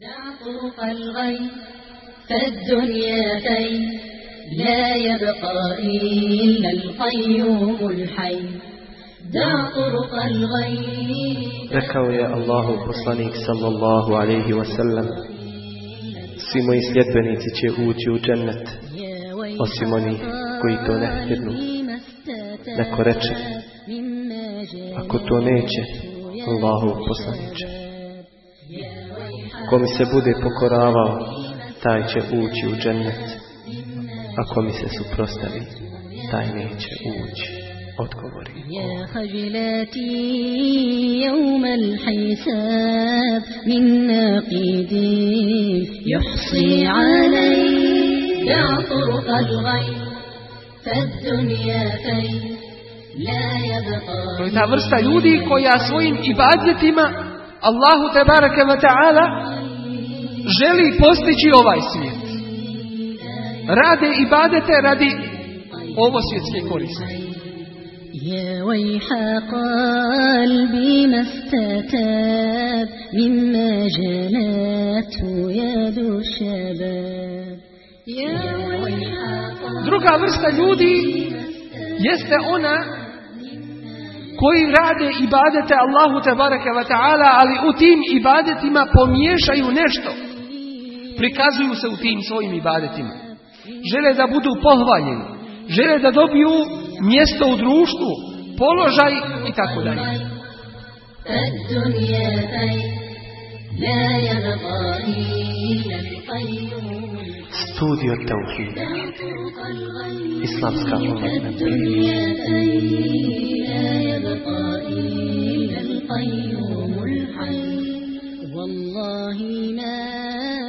دع طرق الغي فالدنيا كي لا يبقى إلا القيوم الحي دع طرق الغي Rekao je Allahu poslanik sallallahu alaihi wasallam Svi moji sljedbenici će ući u džennet Osim onih koji to ne htjednu. Neko reče, Ako to neće, Allahu poslaniće Ko mi se bude pokoravao, taj će ući u džennet. Ako mi se suprostavi, taj neće ući. Odgovori. يا خجلاتي يوم الحساب من ناقد يحصي علي دع طرق الغي فالدنيا كي لا To je يبقى ta vrsta ljudi koja svojim ibadjetima Allahu te bareke ve ta'ala želi postići ovaj svijet. Rade ibadete radi ovo svjetske koristi. يا ويح قلبي ما استتاب مما جنته يد الشباب يا ويح Druga vrsta ljudi jeste ona koji rade ibadete Allahu te bareke ve ta'ala, ali u tim ibadetima pomiješaju nešto. Prikazuju se u tim svojim ibadetima. Žele da budu pohvaljeni. Žele da dobiju mjesto u društvu, položaj i tako dalje. الدنيا كي لا يبقى إلا القيوم Studio Tauhida. Islamska umetna الدنيا كي لا يبقى إلا القيوم الحي والله ما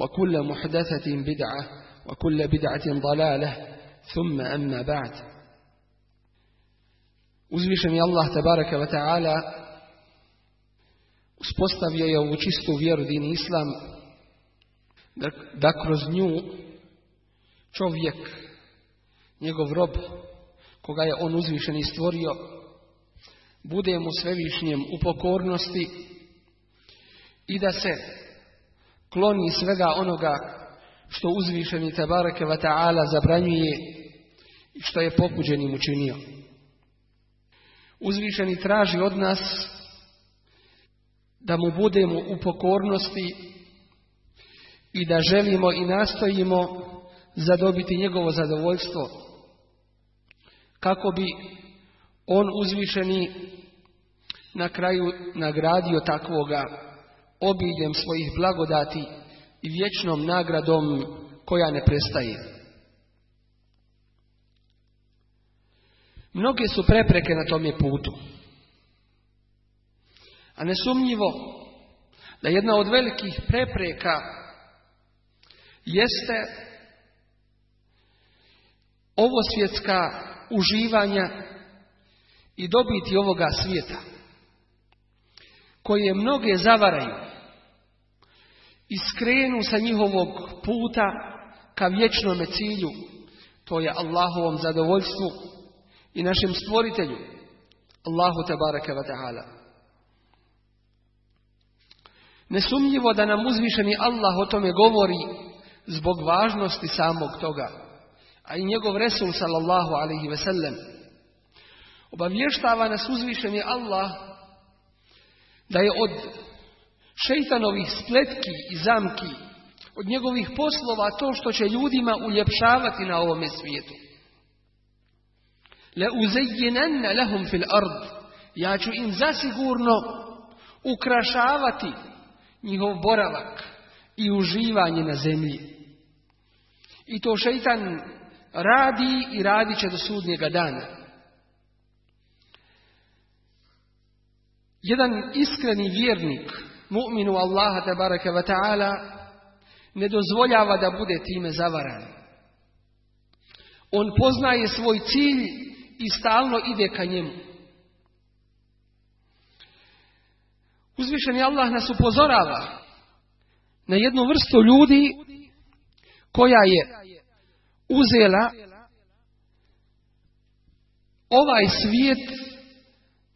وكل محدثة بدعة وكل بدعة ضلالة ثم أما بعد Uzvišen je Allah tabaraka wa ta'ala uspostavio je ovu čistu vjeru din islam da, da kroz nju čovjek, njegov rob, koga je on uzvišen i stvorio, bude mu svevišnjem u pokornosti i da se kloni svega onoga što uzvišeni tabaraka wa ta'ala zabranjuje i što je pokuđenim učinio. Uzvišeni traži od nas da mu budemo u pokornosti i da želimo i nastojimo zadobiti njegovo zadovoljstvo kako bi on uzvišeni na kraju nagradio takvoga obiljem svojih blagodati i vječnom nagradom koja ne prestaje. Mnoge su prepreke na tome putu. A nesumnjivo da jedna od velikih prepreka jeste ovo svjetska uživanja i dobiti ovoga svijeta koje mnoge zavaraju i skrenu sa njihovog puta ka vječnome cilju to je Allahovom zadovoljstvu i našem stvoritelju Allahu tabaraka wa ta'ala Nesumnjivo da nam uzvišeni Allah o tome govori zbog važnosti samog toga. A i njegov Resul sallallahu alaihi ve sellem obavještava nas uzvišeni Allah da je od šeitanovih spletki i zamki od njegovih poslova to što će ljudima uljepšavati na ovome svijetu. Le uzejjinenne lehum fil ard. Ja ću im zasigurno ukrašavati njihov boravak i uživanje na zemlji. I to šeitan radi i radit će do sudnjega dana. Jedan iskreni vjernik, mu'minu Allaha tabaraka wa ta'ala, ne dozvoljava da bude time zavaran. On poznaje svoj cilj i stalno ide ka njemu. Uzvišeni Allah nas upozorava na jednu vrstu ljudi koja je uzela ovaj svijet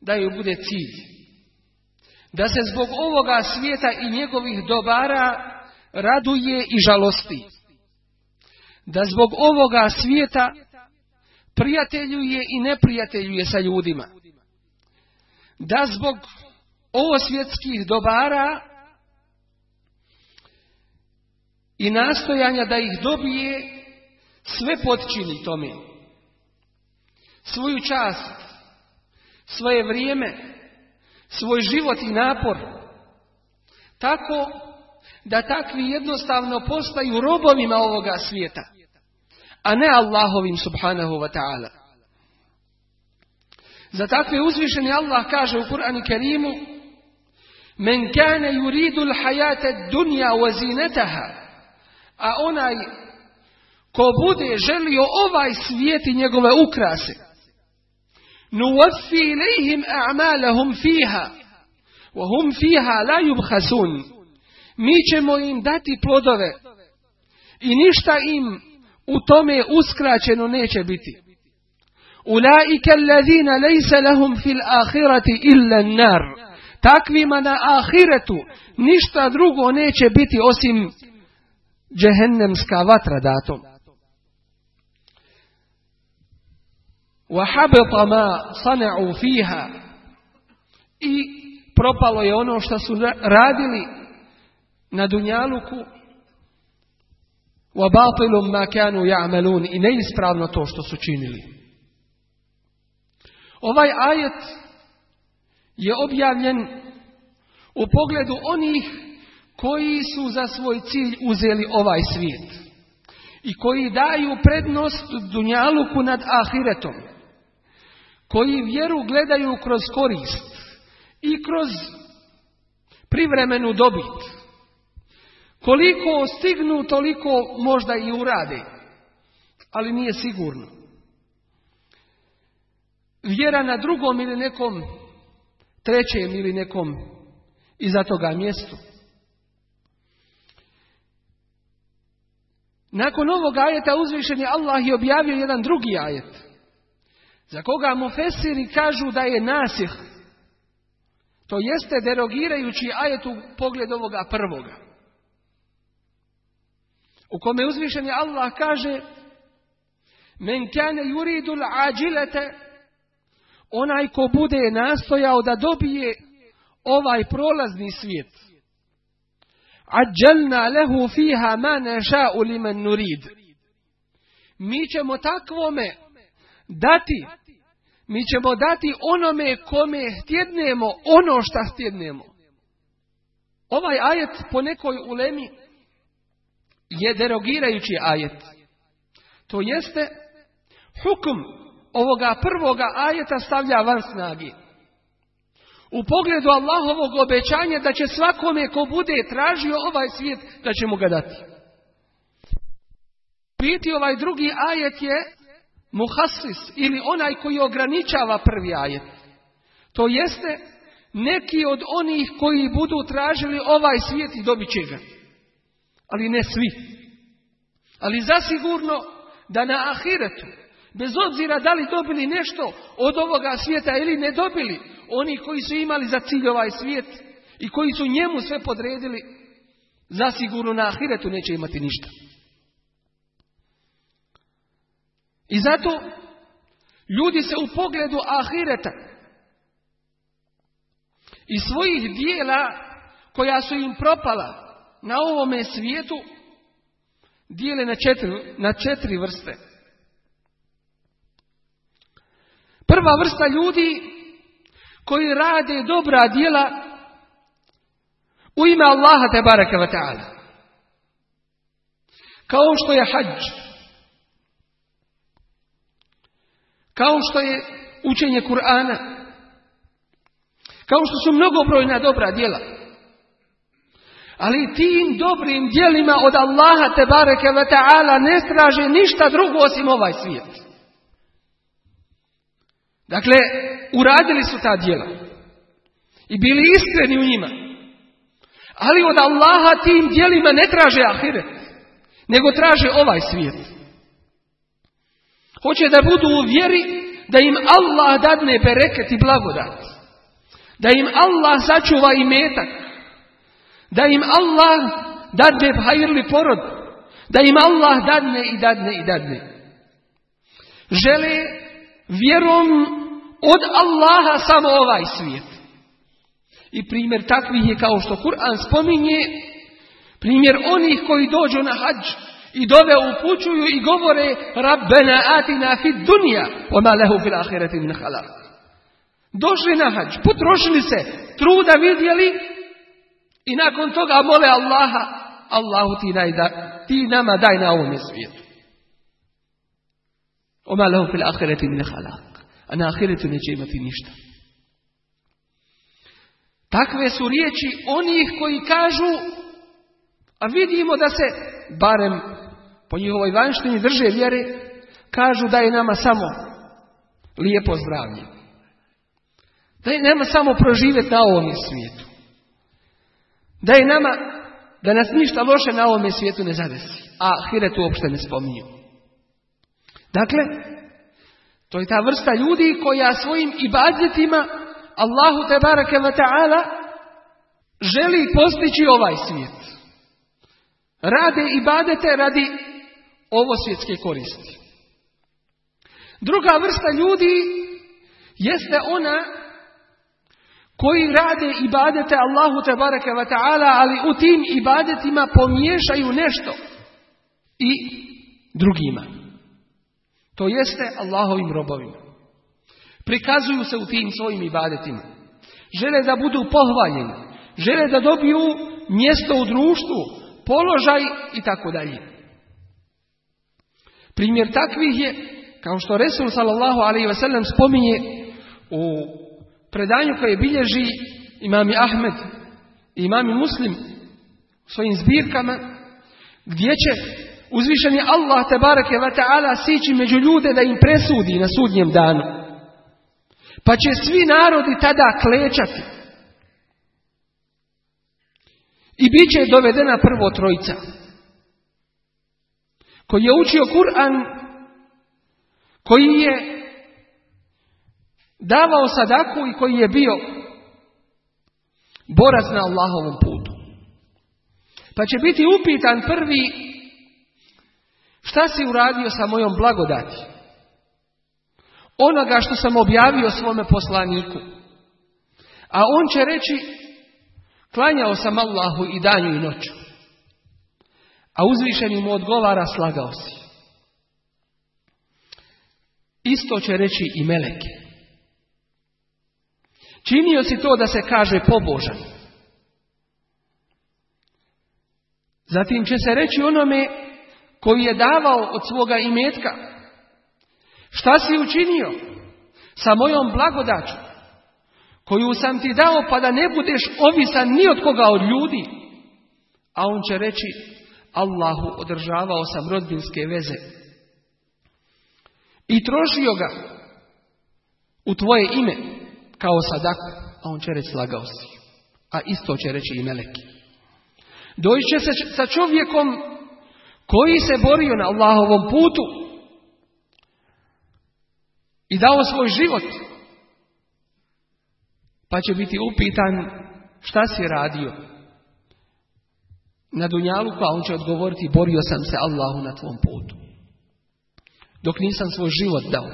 da joj bude cilj. Da se zbog ovoga svijeta i njegovih dobara raduje i žalosti. Da zbog ovoga svijeta prijateljuje i neprijateljuje sa ljudima. Da zbog svjetskih dobara i nastojanja da ih dobije sve potčini tome. Svoju čast, svoje vrijeme, svoj život i napor. Tako da takvi jednostavno postaju robovima ovoga svijeta, a ne Allahovim subhanahu wa ta'ala. Za takve uzvišeni Allah kaže u Kur'anu Kerimu Men kane yuridu l'hajate dunja wa zinetaha a onaj ko bude želio ovaj svijet i njegove ukrase ilihim a'malahum fiha wa hum fiha la yubhasun mi ćemo im dati plodove. I ništa im u tome uskraćeno neće biti. Ulaika alladhina laysa lahum fil akhirati illa an-nar. Takvima na ahiretu ništa drugo neće biti osim džehennemska vatra datom. وَحَبْطَ مَا صَنَعُوا فِيهَا I propalo je ono što su radili na Dunjaluku وَبَاطِلُمْ مَا كَانُوا يَعْمَلُونَ I neispravno to što su činili. Ovaj ajet je objavljen u pogledu onih koji su za svoj cilj uzeli ovaj svijet i koji daju prednost Dunjaluku nad Ahiretom koji vjeru gledaju kroz korist i kroz privremenu dobit. Koliko stignu, toliko možda i urade, ali nije sigurno. Vjera na drugom ili nekom trećem ili nekom iza toga mjestu. Nakon ovog ajeta uzvišen je Allah i objavio jedan drugi ajet. Za koga mu fesiri kažu da je nasih. To jeste derogirajući ajet u pogled ovoga prvoga. U kome uzvišen je Allah kaže Men kane yuridul ađilete Onaj ko bude nastojao da dobije ovaj prolazni svijet Ađelna lehu fiha ma neša'u limen nurid. Mi ćemo takvome dati, mi ćemo dati onome kome htjednemo ono što htjednemo. Ovaj ajet po nekoj ulemi je derogirajući ajet. To jeste hukum ovoga prvoga ajeta stavlja van snagi u pogledu Allahovog obećanja da će svakome ko bude tražio ovaj svijet da će mu ga dati. Biti ovaj drugi ajet je muhasis ili onaj koji ograničava prvi ajet. To jeste neki od onih koji budu tražili ovaj svijet i dobit će ga. Ali ne svi. Ali zasigurno da na ahiretu, bez obzira da li dobili nešto od ovoga svijeta ili ne dobili, oni koji su imali za cilj ovaj svijet i koji su njemu sve podredili, zasigurno na ahiretu neće imati ništa. I zato ljudi se u pogledu ahireta i svojih dijela koja su im propala na ovome svijetu dijele na četiri, na četiri vrste. Prva vrsta ljudi koji rade dobra djela u ime Allaha te baraka ta'ala. Kao što je hađ. Kao što je učenje Kur'ana. Kao što su mnogobrojna dobra djela. Ali tim dobrim djelima od Allaha te bareke ve ta'ala ne straže ništa drugo osim ovaj svijet. Dakle, uradili su ta djela. I bili iskreni u njima. Ali od Allaha tim djelima ne traže ahiret. Nego traže ovaj svijet. Hoće da budu u vjeri da im Allah dadne bereket i blagodat. Da im Allah sačuva i metak. Da im Allah dadne hajrli porod. Da im Allah dadne i dadne i dadne. Žele vjerom od Allaha samo ovaj svijet. I primjer takvih je kao što Kur'an spominje, primjer onih koji dođu na hađ i dove upućuju i govore Rabbena atina fid dunja, oma lehu fil ahireti min halak. Došli na hađ, potrošili se, truda vidjeli i nakon toga mole Allaha, Allahu ti, daj da, ti nama daj na ovome svijetu. Oma lehu fil ahireti min halak. A na ahiretu neće imati ništa. Takve su riječi onih koji kažu, a vidimo da se, barem po njihovoj vanštini drže vjere, kažu da je nama samo lijepo zdravlje. Da je nama samo proživjeti na ovom svijetu. Da je nama, da nas ništa loše na ovom svijetu ne zadesi. A ahiretu uopšte ne spominju. Dakle, to je ta vrsta ljudi koja svojim ibadjetima Allahu te barake wa ta'ala želi postići ovaj svijet. Rade ibadete radi ovo svjetske koristi. Druga vrsta ljudi jeste ona koji rade ibadete Allahu te barake wa ta'ala, ali u tim ibadetima pomiješaju nešto i drugima. To jeste Allahovim robovima. Prikazuju se u tim svojim ibadetima. Žele da budu pohvaljeni. Žele da dobiju mjesto u društvu, položaj i tako dalje. Primjer takvih je, kao što Resul sallallahu alaihi wasallam spominje u predanju koje bilježi imami Ahmed i imami Muslim svojim zbirkama, gdje će uzvišeni Allah tebareke wa ta'ala sići među ljude da im presudi na sudnjem danu. Pa će svi narodi tada klečati. I bit će dovedena prvo trojica. Koji je učio Kur'an, koji je davao sadaku i koji je bio borac na Allahovom putu. Pa će biti upitan prvi Šta si uradio sa mojom blagodati? Onoga što sam objavio svome poslaniku. A on će reći, klanjao sam Allahu i danju i noću. A uzvišeni mu odgovara, slagao si. Isto će reći i meleke. Činio si to da se kaže pobožan. Zatim će se reći onome koji je davao od svoga imetka. Šta si učinio sa mojom blagodaću koju sam ti dao pa da ne budeš ovisan ni od koga od ljudi? A on će reći Allahu održavao sam rodbinske veze i trošio ga u tvoje ime kao sadaku. A on će reći slagao si. A isto će reći i meleki. Doći će se sa čovjekom koji se borio na Allahovom putu i dao svoj život, pa će biti upitan šta si radio na Dunjalu, pa on će odgovoriti borio sam se Allahu na tvom putu. Dok nisam svoj život dao,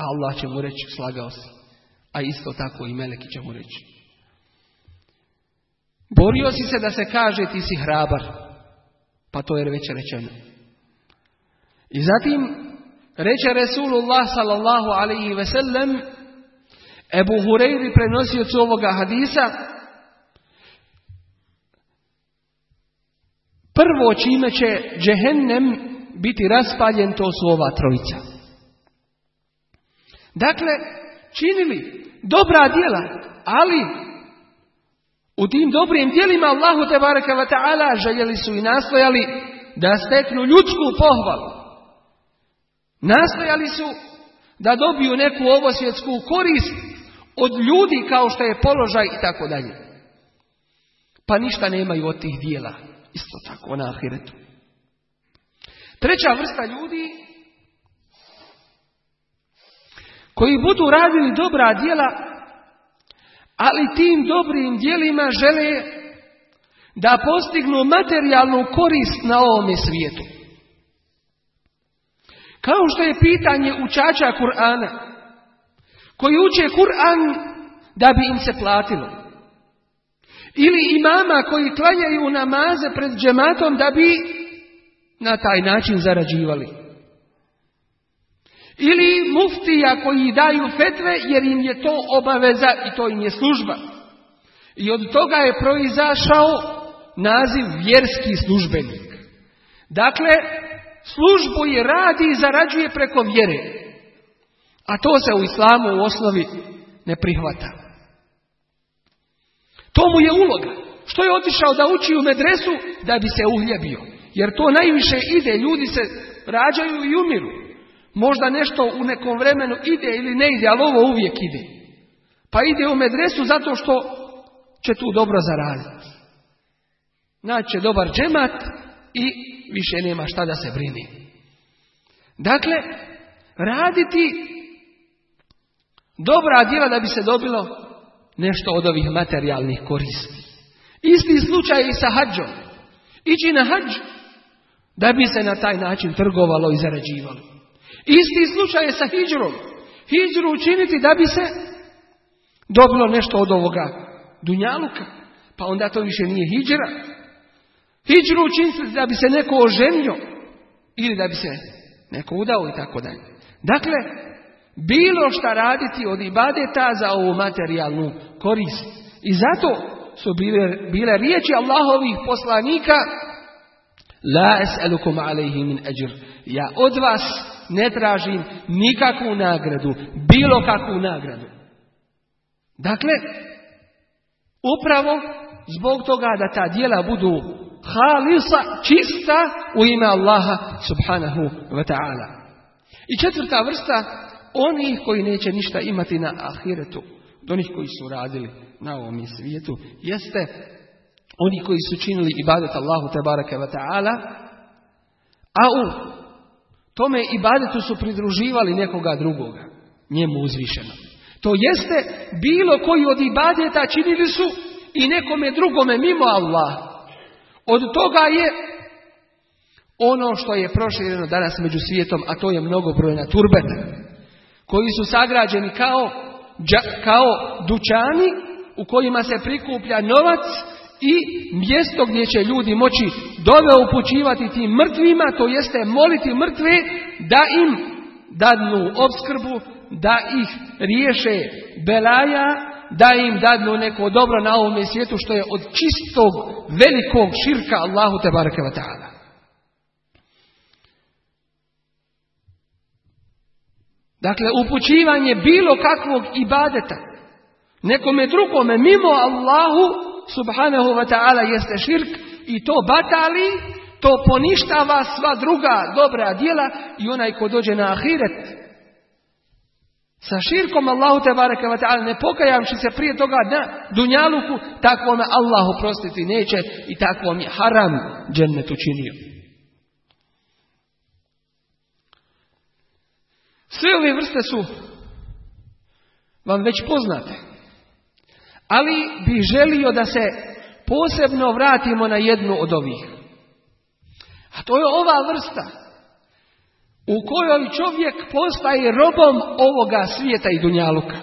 a Allah će mu reći slagao si. A isto tako i Meleki će mu reći. Borio si se da se kaže ti si hrabar. Pa to je već rečeno. I zatim reče Resulullah sallallahu alaihi ve sellem Ebu Hureyri prenosiocu ovoga hadisa prvo čime će džehennem biti raspaljen to su ova trojica. Dakle, činili dobra djela, ali u tim dobrim djelima Allahu te baraka wa ta'ala željeli su i nastojali da steknu ljudsku pohvalu. Nastojali su da dobiju neku ovosvjetsku korist od ljudi kao što je položaj i tako dalje. Pa ništa nemaju od tih dijela. Isto tako na ahiretu. Treća vrsta ljudi koji budu radili dobra djela, ali tim dobrim djelima žele da postignu materijalnu korist na ovome svijetu. Kao što je pitanje učača Kur'ana, koji uče Kur'an da bi im se platilo. Ili imama koji klanjaju namaze pred džematom da bi na taj način zarađivali. Ili muftija koji daju fetve jer im je to obaveza i to im je služba. I od toga je proizašao naziv vjerski službenik. Dakle, službu je radi i zarađuje preko vjere. A to se u islamu u osnovi ne prihvata. To mu je uloga. Što je otišao da uči u medresu da bi se uhljebio. Jer to najviše ide, ljudi se rađaju i umiru. Možda nešto u nekom vremenu ide ili ne ide, ali ovo uvijek ide. Pa ide u medresu zato što će tu dobro zaraditi. Naće dobar džemat i više nema šta da se brini. Dakle, raditi dobra djela da bi se dobilo nešto od ovih materijalnih koristi. Isti slučaj i sa hađom. Ići na hađ da bi se na taj način trgovalo i zarađivalo. Isti slučaj je sa hijđrom. Hijđru učiniti da bi se dobilo nešto od ovoga dunjaluka. Pa onda to više nije hijđra. Hijđru učiniti da bi se neko oženio. Ili da bi se neko udao i tako dalje. Dakle, bilo šta raditi od ibadeta za ovu materijalnu korist. I zato su bile, bile riječi Allahovih poslanika La es'alukum alaihi min ajr. Ja od vas ne tražim nikakvu nagradu, bilo kakvu nagradu. Dakle, upravo zbog toga da ta dijela budu halisa, čista u ime Allaha subhanahu wa ta'ala. I četvrta vrsta onih koji neće ništa imati na ahiretu, do onih koji su radili na ovom svijetu, jeste oni koji su činili ibadet Allahu tebareke wa ta'ala, a u tome ibadetu su pridruživali nekoga drugoga, njemu uzvišeno. To jeste bilo koji od ibadeta činili su i nekome drugome mimo Allah. Od toga je ono što je prošireno danas među svijetom, a to je mnogobrojna turbeta koji su sagrađeni kao, kao dućani u kojima se prikuplja novac i mjesto gdje će ljudi moći dove upućivati tim mrtvima, to jeste moliti mrtve da im dadnu obskrbu, da ih riješe belaja, da im dadnu neko dobro na ovome svijetu što je od čistog velikog širka Allahu te barake wa ta'ala. Dakle, upućivanje bilo kakvog ibadeta nekome drugome mimo Allahu subhanahu wa ta'ala jeste širk i to batali, to poništava sva druga dobra djela i onaj ko dođe na ahiret sa širkom Allahu te bareke wa ta'ala ne pokajamši se prije toga na dunjaluku, takvome Allahu prostiti neće i takvom je haram džennet učinio. Sve ove vrste su vam već poznate. Ali bih želio da se posebno vratimo na jednu od ovih. A to je ova vrsta u kojoj čovjek postaje robom ovoga svijeta i dunjaluka.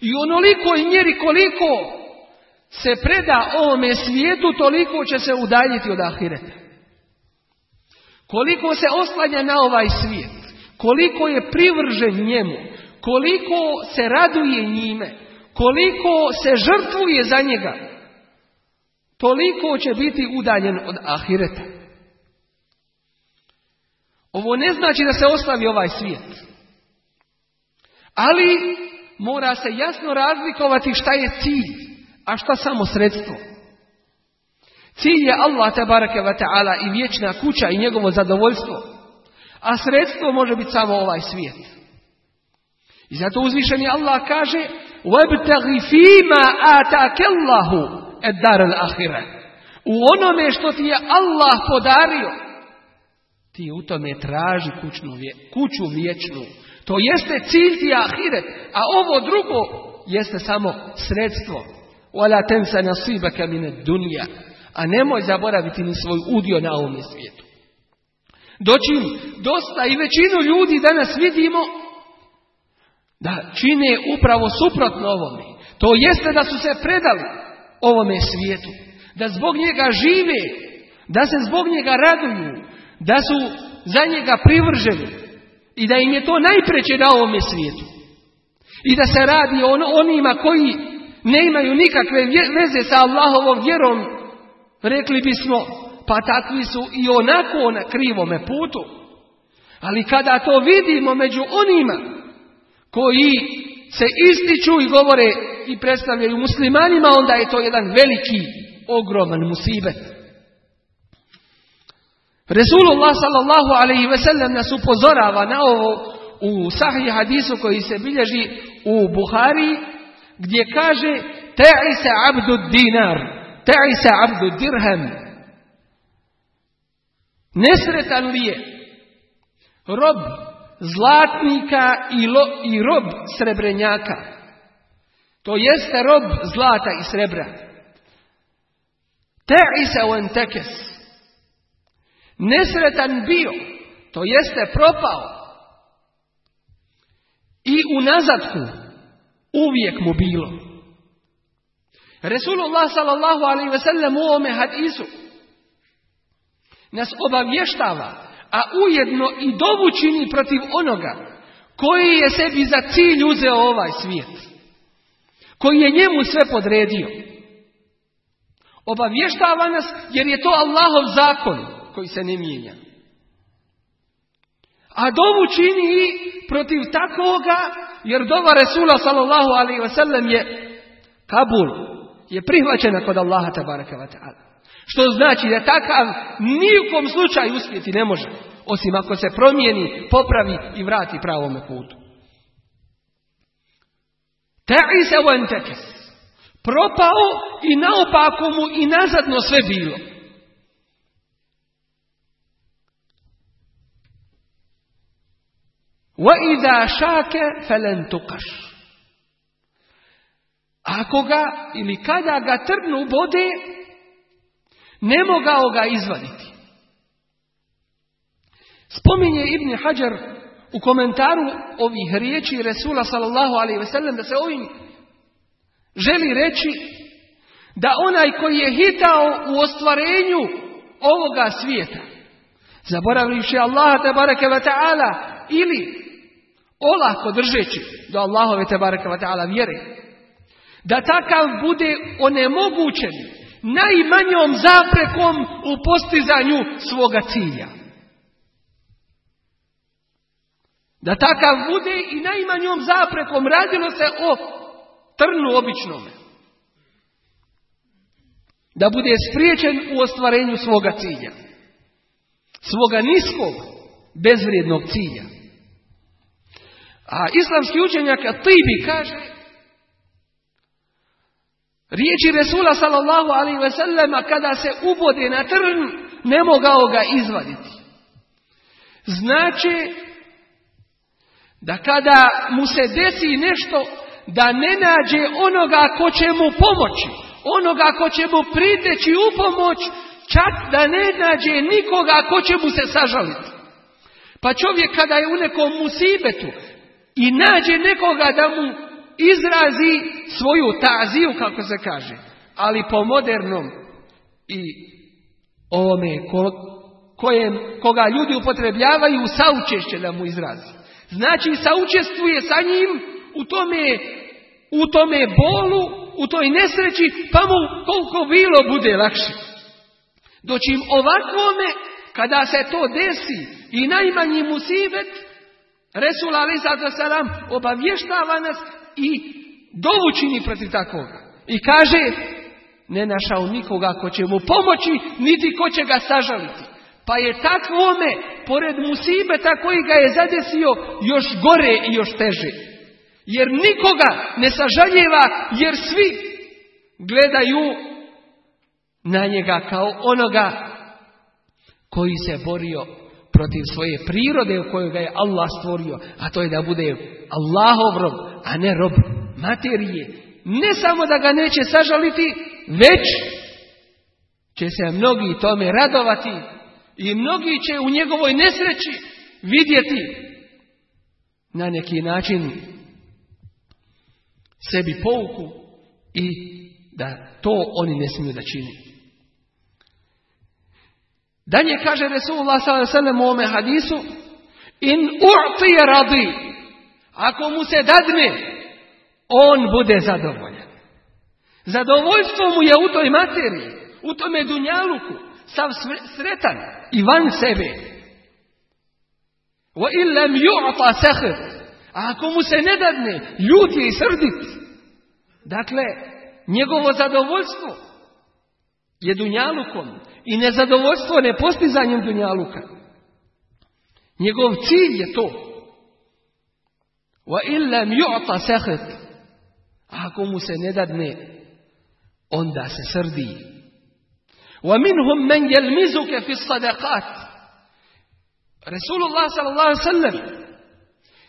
I onoliko mjeri koliko se preda ovome svijetu, toliko će se udaljiti od ahireta. koliko se oslanja na ovaj svijet, koliko je privržen njemu, koliko se raduje njime, koliko se žrtvuje za njega, toliko će biti udaljen od ahireta. Ovo ne znači da se oslavi ovaj svijet. Ali mora se jasno razlikovati šta je cilj, a šta samo sredstvo. Cilj je Allah tabaraka wa ta'ala i vječna kuća i njegovo zadovoljstvo A sredstvo može biti samo ovaj svijet. I zato uzvišeni Allah kaže وَبْتَغِ فِيمَا آتَاكَ اللَّهُ اَدَّارَ الْأَخِرَةِ U onome što ti je Allah podario, ti u tome traži kućnu, kuću vječnu. To jeste cilj ti ahiret, a ovo drugo jeste samo sredstvo. وَلَا تَنْسَ نَصِيبَكَ مِنَ الدُّنْيَا A nemoj zaboraviti ni svoj udio na ovom svijetu. Dočim dosta i većinu ljudi danas vidimo da čine upravo suprotno ovome. To jeste da su se predali ovome svijetu. Da zbog njega žive. Da se zbog njega raduju. Da su za njega privrženi. I da im je to najpreće na ovome svijetu. I da se radi o onima koji ne imaju nikakve veze sa Allahovom vjerom. Rekli bismo, pa takvi su i onako na krivome putu. Ali kada to vidimo među onima koji se ističu i govore i predstavljaju muslimanima, onda je to jedan veliki, ogroman musibet. Resulullah sallallahu alaihi ve sellem nas upozorava na ovo u sahih hadisu koji se bilježi u Buhari, gdje kaže Te'i se abdu dinar, te'i se abdu dirham. Nesretan li je rob zlatnika i, lo, i rob srebrenjaka. To jeste rob zlata i srebra. Te'ise u entekes. Nesretan bio, to jeste propao. I u nazadku uvijek mu bilo. Resulullah sallallahu alaihi ve sellem u ome hadisu nas obavještava a ujedno i dovu čini protiv onoga koji je sebi za cilj uzeo ovaj svijet. Koji je njemu sve podredio. Obavještava nas jer je to Allahov zakon koji se ne mijenja. A dovu čini i protiv takvoga jer dova Resula sallallahu alaihi wasallam je Kabul, je prihvaćena kod Allaha tabaraka wa ta'ala. Što znači da takav nijukom slučaju uspjeti ne može. Osim ako se promijeni, popravi i vrati pravome putu. Te'i se entekes. Propao i naopako mu i nazadno sve bilo. Idha šake felen tukaš. Ako ga ili kada ga trnu bode, ne mogao ga izvaditi. Spominje Ibni Hajar u komentaru ovih riječi Resula sallallahu alaihi ve sellem da se ovim želi reći da onaj koji je hitao u ostvarenju ovoga svijeta, zaboravivši Allaha te bareke ve ta'ala ili olako držeći do Allahove te bareke ve ta'ala vjere, da takav bude onemogućen najmanjom zaprekom u postizanju svoga cilja. Da takav bude i najmanjom zaprekom radilo se o trnu običnome. Da bude spriječen u ostvarenju svoga cilja. Svoga niskog, bezvrijednog cilja. A islamski učenjak Tibi kaže Riječi Resula sallallahu alaihi ve sellema kada se ubode na trn, ne mogao ga izvaditi. Znači da kada mu se desi nešto, da ne nađe onoga ko će mu pomoći, onoga ko će mu priteći u pomoć, čak da ne nađe nikoga ko će mu se sažaliti. Pa čovjek kada je u nekom musibetu i nađe nekoga da mu izrazi svoju taziju, kako se kaže, ali po modernom i ovome kojem, koga ljudi upotrebljavaju saučešće da mu izrazi. Znači saučestvuje sa njim u tome, u tome bolu, u toj nesreći, pa mu koliko bilo bude lakše. Doćim ovakvome, kada se to desi i najmanji musibet, Resul Ali Salam obavještava nas i dovučini protiv takvoga. I kaže, ne našao nikoga ko će mu pomoći, niti ko će ga sažaliti. Pa je takvome, pored musibeta koji ga je zadesio, još gore i još teže. Jer nikoga ne sažaljeva, jer svi gledaju na njega kao onoga koji se borio protiv svoje prirode u kojoj ga je Allah stvorio, a to je da bude Allahov rob, a ne rob materije. Ne samo da ga neće sažaliti, već će se mnogi tome radovati i mnogi će u njegovoj nesreći vidjeti na neki način sebi pouku i da to oni ne smiju da čini. Dalje kaže Resulullah s.a.v. u ome hadisu In u'ti radi Ako mu se dadne on bude zadovoljan. Zadovoljstvo mu je u toj materiji, u tome dunjaluku, sav sretan i van sebe. Wa illam yu'ta sakhir. A ako mu se ne dadne, ljut je i srdit. Dakle, njegovo zadovoljstvo je dunjalukom i nezadovoljstvo nepostizanjem dunjaluka. Njegov cilj je to. Wa illam yu'ta sakhir. A ako mu se ne dadne, onda se srdi. ومنهم من يلمزك في الصدقات Resulullah sallallahu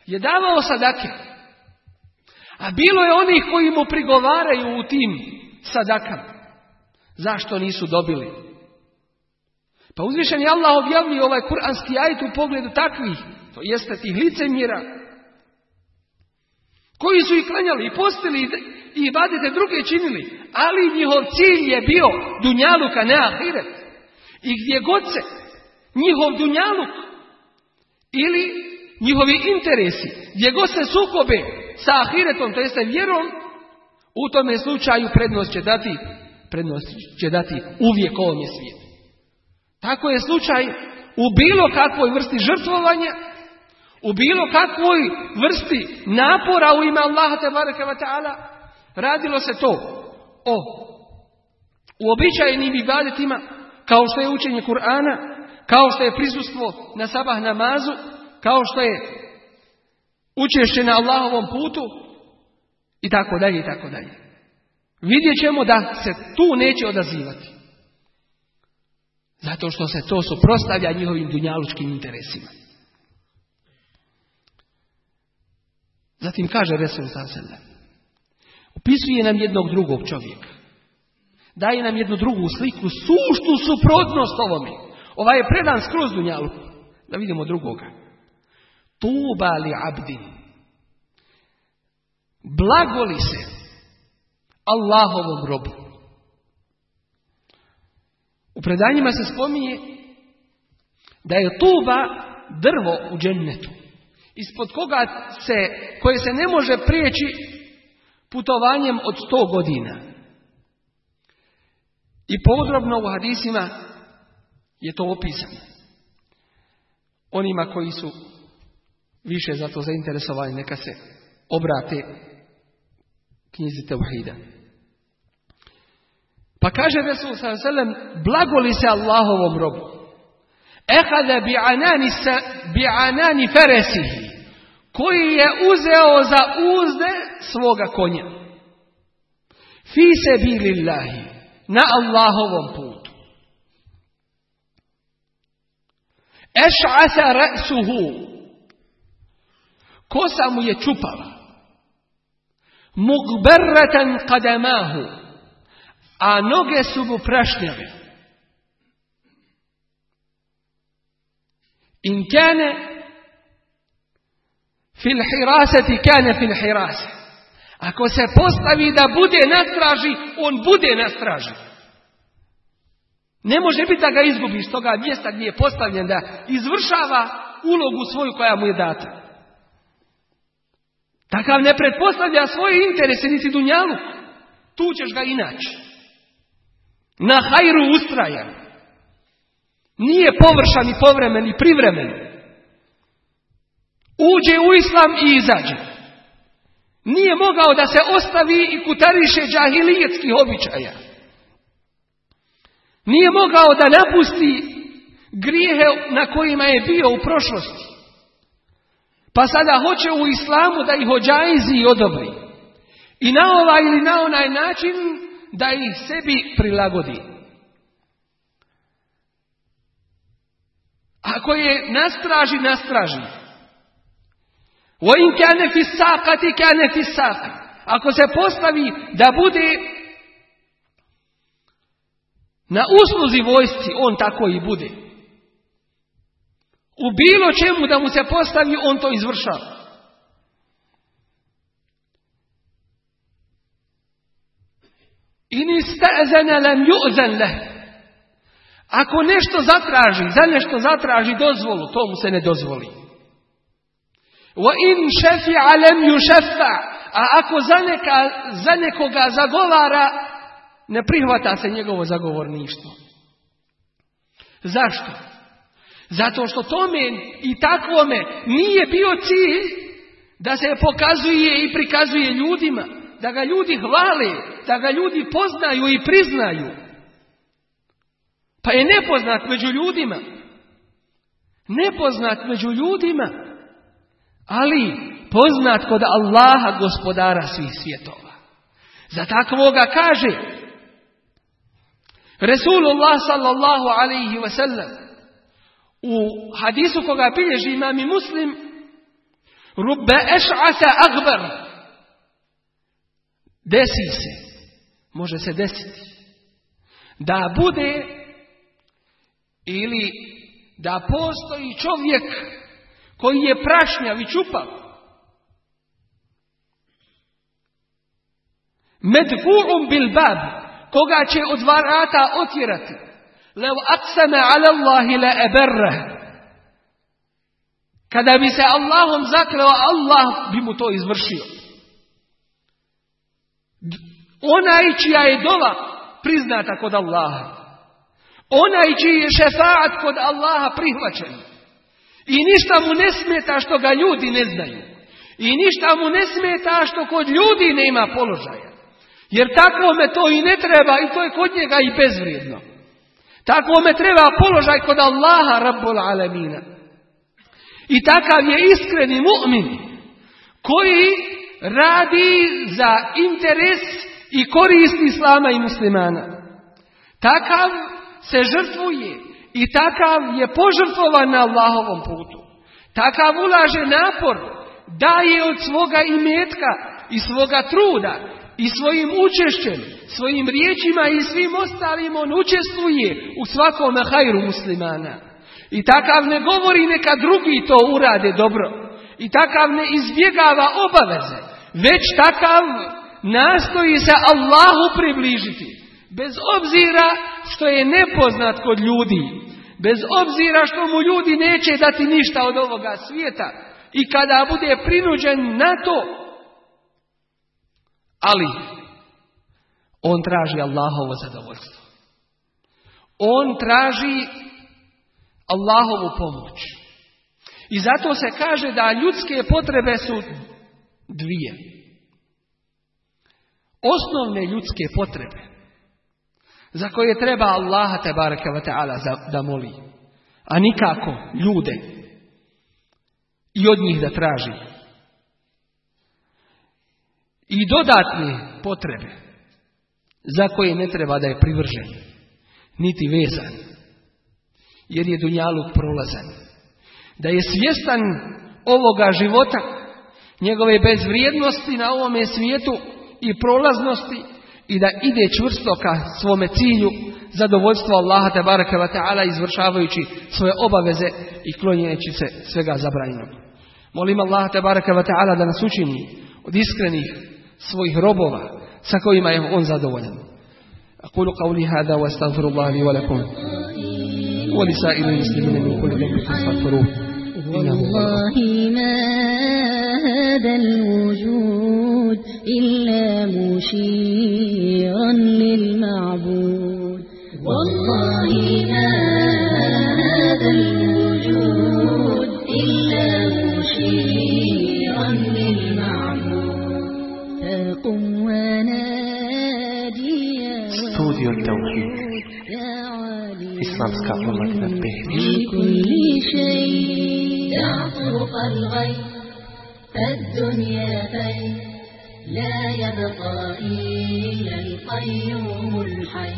je davao sadake. A bilo je onih koji mu prigovaraju u tim sadakama. Zašto nisu dobili? Pa uzvišen je Allah objavio ovaj kuranski ajit u pogledu takvih, to jeste tih licemjera, koji su ih klanjali i postili i badete druge činili, ali njihov cilj je bio dunjaluka, ne ahiret. I gdje god se njihov dunjaluk ili njihovi interesi, gdje god se sukobe sa ahiretom, to jeste vjerom, u tome slučaju prednost će dati, prednost će dati uvijek ovome svijetu. Tako je slučaj u bilo kakvoj vrsti žrtvovanja, u bilo kakvoj vrsti napora u ime Allaha te wa ta'ala, radilo se to o uobičajenim ibadetima, kao što je učenje Kur'ana, kao što je prisustvo na sabah namazu, kao što je učešće na Allahovom putu, i tako dalje, i tako dalje. Vidjet ćemo da se tu neće odazivati. Zato što se to suprostavlja njihovim dunjalučkim interesima. Zatim kaže Resul Sasele. Opisuje nam jednog drugog čovjeka. Daje nam jednu drugu sliku, suštu suprotnost ovome. Ovaj je predan skroz dunjalu. Da vidimo drugoga. Tuba li abdin. Blagoli se Allahovom robu. U predanjima se spominje da je tuba drvo u džennetu ispod koga se, koje se ne može prijeći putovanjem od sto godina. I podrobno u hadisima je to opisano. Onima koji su više za to zainteresovani, neka se obrate knjizi Teuhida. Pa kaže Resul sallam, blagoli se Allahovom robu. Ehada bi anani, bi anani feresihi koji je uzeo za uzde svoga konja. Fi se bilillahi, na Allahovom putu. Eš'asa ra'suhu, kosa mu je čupava. Mugberratan kadamahu, a noge su mu prašnjave. In kane Fil hiraseti kane fil hirase. Ako se postavi da bude na straži, on bude na straži. Ne može biti da ga izgubi s toga mjesta gdje je postavljen da izvršava ulogu svoju koja mu je data. Takav ne pretpostavlja svoje interese niti dunjalu. Tu ćeš ga inače. Na hajru ustrajan. Nije površan i povremen i privremen. Uđe u islam i izađe. Nije mogao da se ostavi i kutariše džahilijetskih običaja. Nije mogao da napusti grijehe na kojima je bio u prošlosti. Pa sada hoće u islamu da ih ođajzi i odobri. I na ovaj ili na onaj način da ih sebi prilagodi. Ako je nastraži, nastraži. Vojin kane fisakati kane fisaka. Ako se postavi da bude na usluzi vojsci, on tako i bude. U bilo čemu da mu se postavi, on to izvršava. Lam yu'zan. Ako nešto zatraži, za nešto zatraži dozvolu, to mu se ne dozvoli. Wa in shafi'a lam yushaffa. A ako za, neka, za nekoga zagovara, ne prihvata se njegovo zagovorništvo. Zašto? Zato što tome i takvome nije bio cilj da se pokazuje i prikazuje ljudima, da ga ljudi hvale, da ga ljudi poznaju i priznaju. Pa je nepoznat među ljudima. Nepoznat među ljudima, ali poznat kod Allaha gospodara svih svjetova. Za takvoga kaže Resulullah sallallahu alaihi wa sallam u hadisu koga bilježi imam i muslim rubbe eš'asa akbar desi se može se desiti. Da bude ili da postoji čovjek koji je prašnjav i čupav medfu'um bil bab koga će od varata otjerati. Lev aksame ala Allahi la eberre kada bi se Allahom zakleo Allah bi mu to izvršio onaj čija je dova priznata kod Allaha onaj čiji je šefaat kod Allaha prihvaćen i ništa mu ne smeta što ga ljudi ne znaju i ništa mu ne smeta što kod ljudi nema položaja jer takvome to i ne treba i to je kod njega i bezvrijedno. Takvome treba položaj kod Allaha Rabbul Alamina. I takav je iskreni mu'min koji radi za interes i koristi islama i muslimana. Takav se žrtvuje i takav je požrtvovan na Allahovom putu. Takav ulaže napor, daje od svoga imetka i svoga truda i svojim učešćem, svojim riječima i svim ostalim on učestvuje u svakom hajru muslimana. I takav ne govori neka drugi to urade dobro. I takav ne izbjegava obaveze. Već takav nastoji se Allahu približiti. Bez obzira što je nepoznat kod ljudi. Bez obzira što mu ljudi neće dati ništa od ovoga svijeta. I kada bude prinuđen na to, ali on traži Allahovo zadovoljstvo. On traži Allahovu pomoć. I zato se kaže da ljudske potrebe su dvije. Osnovne ljudske potrebe za koje treba Allaha te bareke ve taala da moli, a nikako ljude i od njih da traži i dodatne potrebe za koje ne treba da je privržen, niti vezan, jer je dunjaluk prolazan. Da je svjestan ovoga života, njegove bezvrijednosti na ovome svijetu i prolaznosti i da ide čvrsto ka svome cilju zadovoljstvo Allaha te baraka wa ta'ala izvršavajući svoje obaveze i klonjeći se svega zabranjenog. Molim Allaha te baraka wa ta'ala da nas učini od iskrenih svojih robova sa kojima je on zadovoljan. أقول قولي هذا واستغفر الله لي ولكم ولسائر المسلمين من كل ذنب فاستغفروه إنه هو الغفور والله ما هذا الوجود إلا مشيرا للمعبود. والله ما هذا الوجود إلا مشيرا للمعبود. فقم ونادي يا استوديو التوحيد يا Behić. في كل شيء يعطرق الغيب. فالدنيا فين لا يبقى إلا القيوم الحي.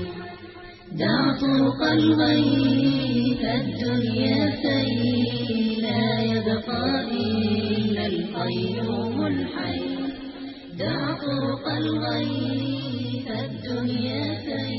دع طرق الغيب الدنيا كي لا يبقى إلا القيوم الحي. دع طرق الغيب الدنيا كي